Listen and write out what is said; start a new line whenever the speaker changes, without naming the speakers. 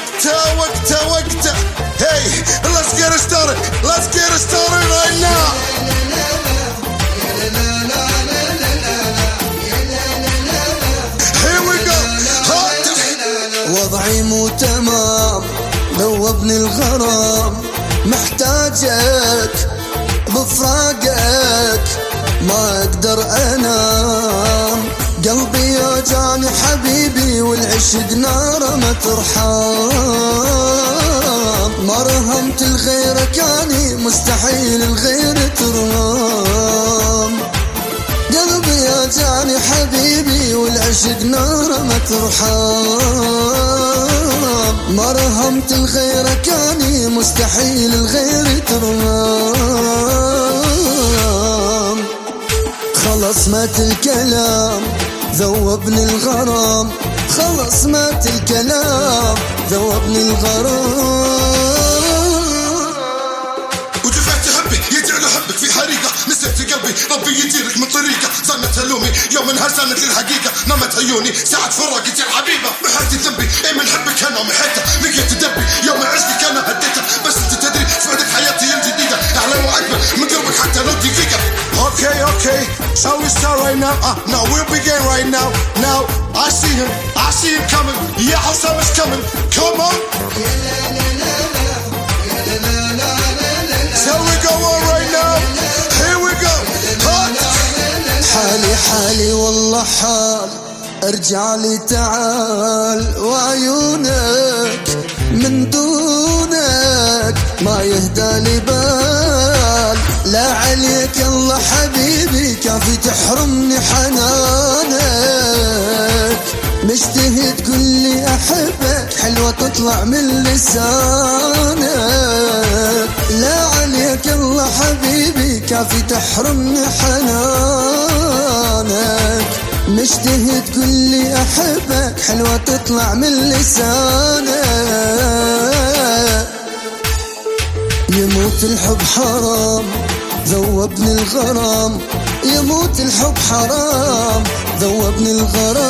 وقته وقته وقته هاي let's get it started. Let's get it started right now. Here we
وضعي مو تمام. ذوبني الغرام. محتاجك. بفراقك. ما أقدر أنام. قلبي يا جاني حبيبي والعشق نار ترحم. ما رهمت لغيرك اني مستحيل الغير ترهام قلبي يا جاني حبيبي والعشق نار ما ترحم. ما رهمت الغير كاني مستحيل الغير ترهام خلص مات الكلام ذوبني الغرام خلص مات الكلام ذوبني الغرام.
ودفعت حبي يجعل حبك في حريقة. مسكت قلبي ربي يديرك من طريقة. ظنت هلومي يوم انها سنت الحقيقة. نامت عيوني ساعة فراقك يا حبيبة محرتي ذنبي اي من حبك أنا محيته لقيت دبي يوم عشقك أنا هديته بس انت تدري سعودك حياتي الجديدة أعلى وأكبر من قربك حتى لو دقيقة. Okay, okay, so we start right now. Uh, no, we'll begin right now. Now, I see him, I see him coming. Yeah, Hassan is coming. Come on. So we go on right now. Here we go. Hot.
حالي حالي والله حال ارجع لي تعال وعيونك من دونك ما يهدى لي بال لا عليك الله حبيبي كافي تحرمني حنانك مشتهي تقول لي أحبك. حلوة تطلع من لسانك. لا عليك الله حبيبي كافي تحرمني حنانك. مشتهي تقول لي أحبك. حلوة تطلع من لسانك. يموت الحب حرام ذوبني الغرام. يموت الحب حرام ذوبني الغرام.